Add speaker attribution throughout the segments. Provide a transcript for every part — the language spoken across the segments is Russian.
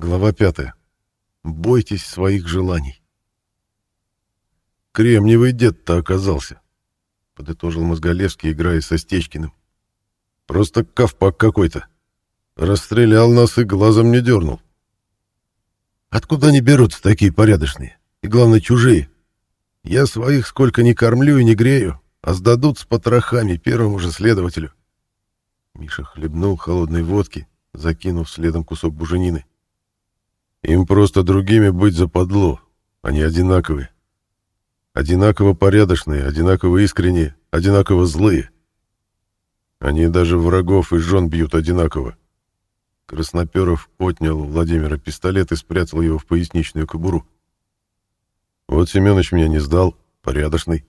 Speaker 1: Глава пятая. Бойтесь своих желаний. Кремниевый дед-то оказался, подытожил Мозголевский, играя со Стечкиным. Просто ковпак какой-то. Расстрелял нас и глазом не дернул. Откуда они берутся такие порядочные? И, главное, чужие. Я своих сколько ни кормлю и не грею, а сдадут с потрохами первому же следователю. Миша хлебнул холодной водки, закинув следом кусок буженины. Им просто другими быть западло, они одинаковые. Одинаково порядочные, одинаково искренние, одинаково злые. Они даже врагов и жен бьют одинаково. Красноперов отнял у Владимира пистолет и спрятал его в поясничную кобуру. Вот Семенович меня не сдал, порядочный.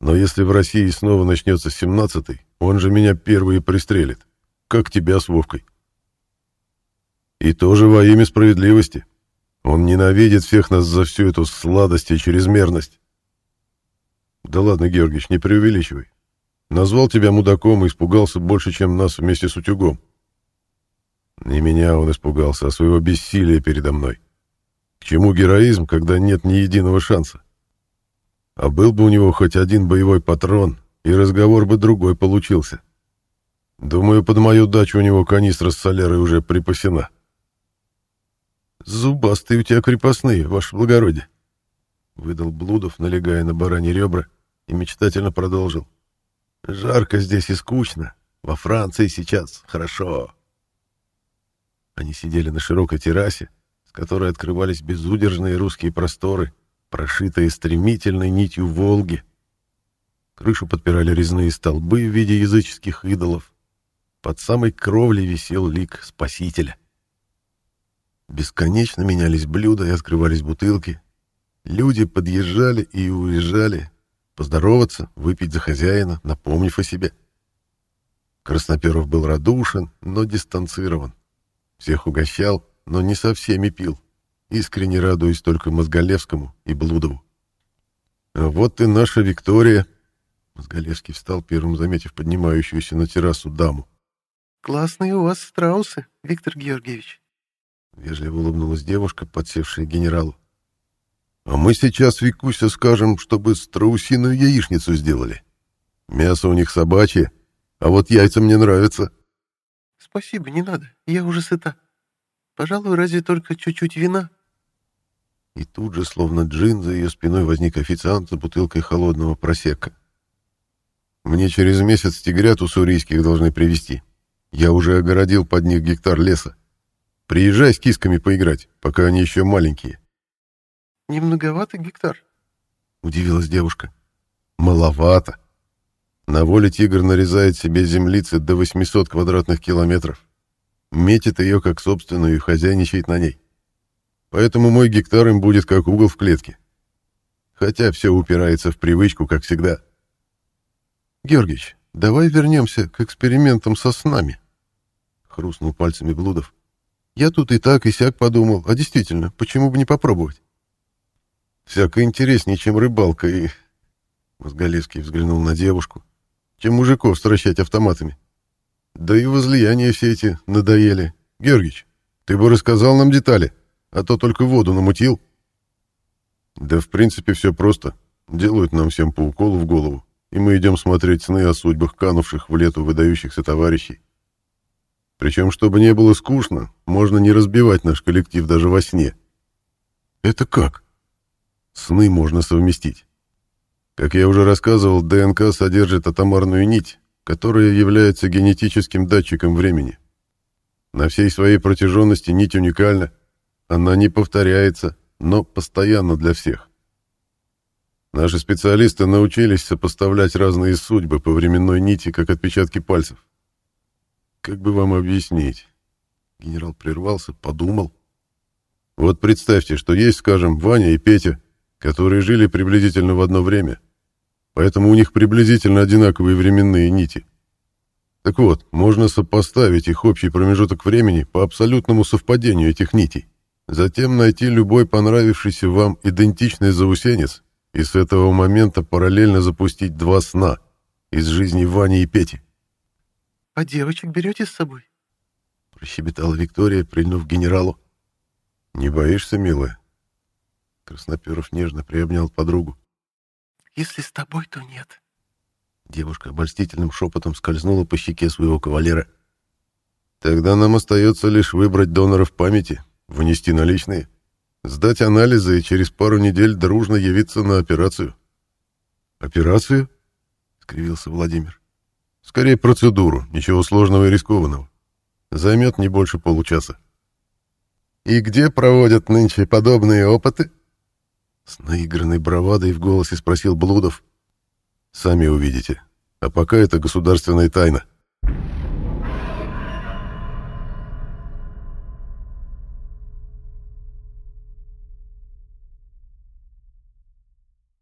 Speaker 1: Но если в России снова начнется семнадцатый, он же меня первый пристрелит, как тебя с Вовкой. И тоже во имя справедливости. Он ненавидит всех нас за всю эту сладость и чрезмерность. Да ладно, Георгиевич, не преувеличивай. Назвал тебя мудаком и испугался больше, чем нас вместе с утюгом. Не меня он испугался, а своего бессилия передо мной. К чему героизм, когда нет ни единого шанса? А был бы у него хоть один боевой патрон, и разговор бы другой получился. Думаю, под мою дачу у него канистра с солярой уже припасена. «Зубастые у тебя крепостные, ваше благородие», — выдал Блудов, налегая на бараньи ребра, и мечтательно продолжил. «Жарко здесь и скучно. Во Франции сейчас хорошо». Они сидели на широкой террасе, с которой открывались безудержные русские просторы, прошитые стремительной нитью Волги. Крышу подпирали резные столбы в виде языческих идолов. Под самой кровлей висел лик Спасителя. Бесконечно менялись блюда и открывались бутылки. Люди подъезжали и уезжали, поздороваться, выпить за хозяина, напомнив о себе. Красноперов был радушен, но дистанцирован. Всех угощал, но не со всеми пил, искренне радуясь только Мозголевскому и Блудову. «А вот и наша Виктория!» Мозголевский встал, первым заметив поднимающуюся на террасу даму.
Speaker 2: «Классные у вас страусы, Виктор Георгиевич»,
Speaker 1: Вежливо улыбнулась девушка, подсевшая к генералу. «А мы сейчас, Викуся, скажем, чтобы страусиную яичницу сделали. Мясо у них собачье, а вот яйца мне нравятся».
Speaker 2: «Спасибо, не надо, я уже сыта. Пожалуй, разве только чуть-чуть вина».
Speaker 1: И тут же, словно джин, за ее спиной возник официант с бутылкой холодного просека. «Мне через месяц тигрят уссурийских должны привезти. Я уже огородил под них гектар леса. Приезжай с кисками поиграть, пока они еще маленькие.
Speaker 2: Не многовато гектар?
Speaker 1: Удивилась девушка. Маловато. На воле тигр нарезает себе землицы до 800 квадратных километров. Метит ее как собственную и хозяйничает на ней. Поэтому мой гектар им будет как угол в клетке. Хотя все упирается в привычку, как всегда. Георгиевич, давай вернемся к экспериментам со снами. Хрустнул пальцами Блудов. Я тут и так, и сяк подумал. А действительно, почему бы не попробовать? Всяко интереснее, чем рыбалка и... Мозголевский взглянул на девушку. Чем мужиков стращать автоматами. Да и возлияния все эти надоели. Георгич, ты бы рассказал нам детали, а то только воду намутил. Да, в принципе, все просто. Делают нам всем по уколу в голову, и мы идем смотреть сны о судьбах канувших в лету выдающихся товарищей. Причем, чтобы не было скучно, можно не разбивать наш коллектив даже во сне. Это как? Сны можно совместить. Как я уже рассказывал, ДНК содержит атомарную нить, которая является генетическим датчиком времени. На всей своей протяженности нить уникальна. Она не повторяется, но постоянно для всех. Наши специалисты научились сопоставлять разные судьбы по временной нити, как отпечатки пальцев. Как бы вам объяснить? Генерал прервался, подумал. Вот представьте, что есть, скажем, Ваня и Петя, которые жили приблизительно в одно время, поэтому у них приблизительно одинаковые временные нити. Так вот, можно сопоставить их общий промежуток времени по абсолютному совпадению этих нитей, затем найти любой понравившийся вам идентичный заусенец и с этого момента параллельно запустить два сна из жизни Вани и Пети.
Speaker 2: «А девочек берете с собой?»
Speaker 1: Прощебетала Виктория, прильнув к генералу. «Не боишься, милая?» Красноперов нежно приобнял подругу.
Speaker 2: «Если с тобой, то нет».
Speaker 1: Девушка обольстительным шепотом скользнула по щеке своего кавалера. «Тогда нам остается лишь выбрать доноров памяти, внести наличные, сдать анализы и через пару недель дружно явиться на операцию». «Операцию?» — скривился Владимир. «Скорее процедуру, ничего сложного и рискованного. Займет не больше получаса». «И где проводят нынче подобные опыты?» С наигранной бравадой в голосе спросил Блудов. «Сами увидите. А пока это государственная тайна».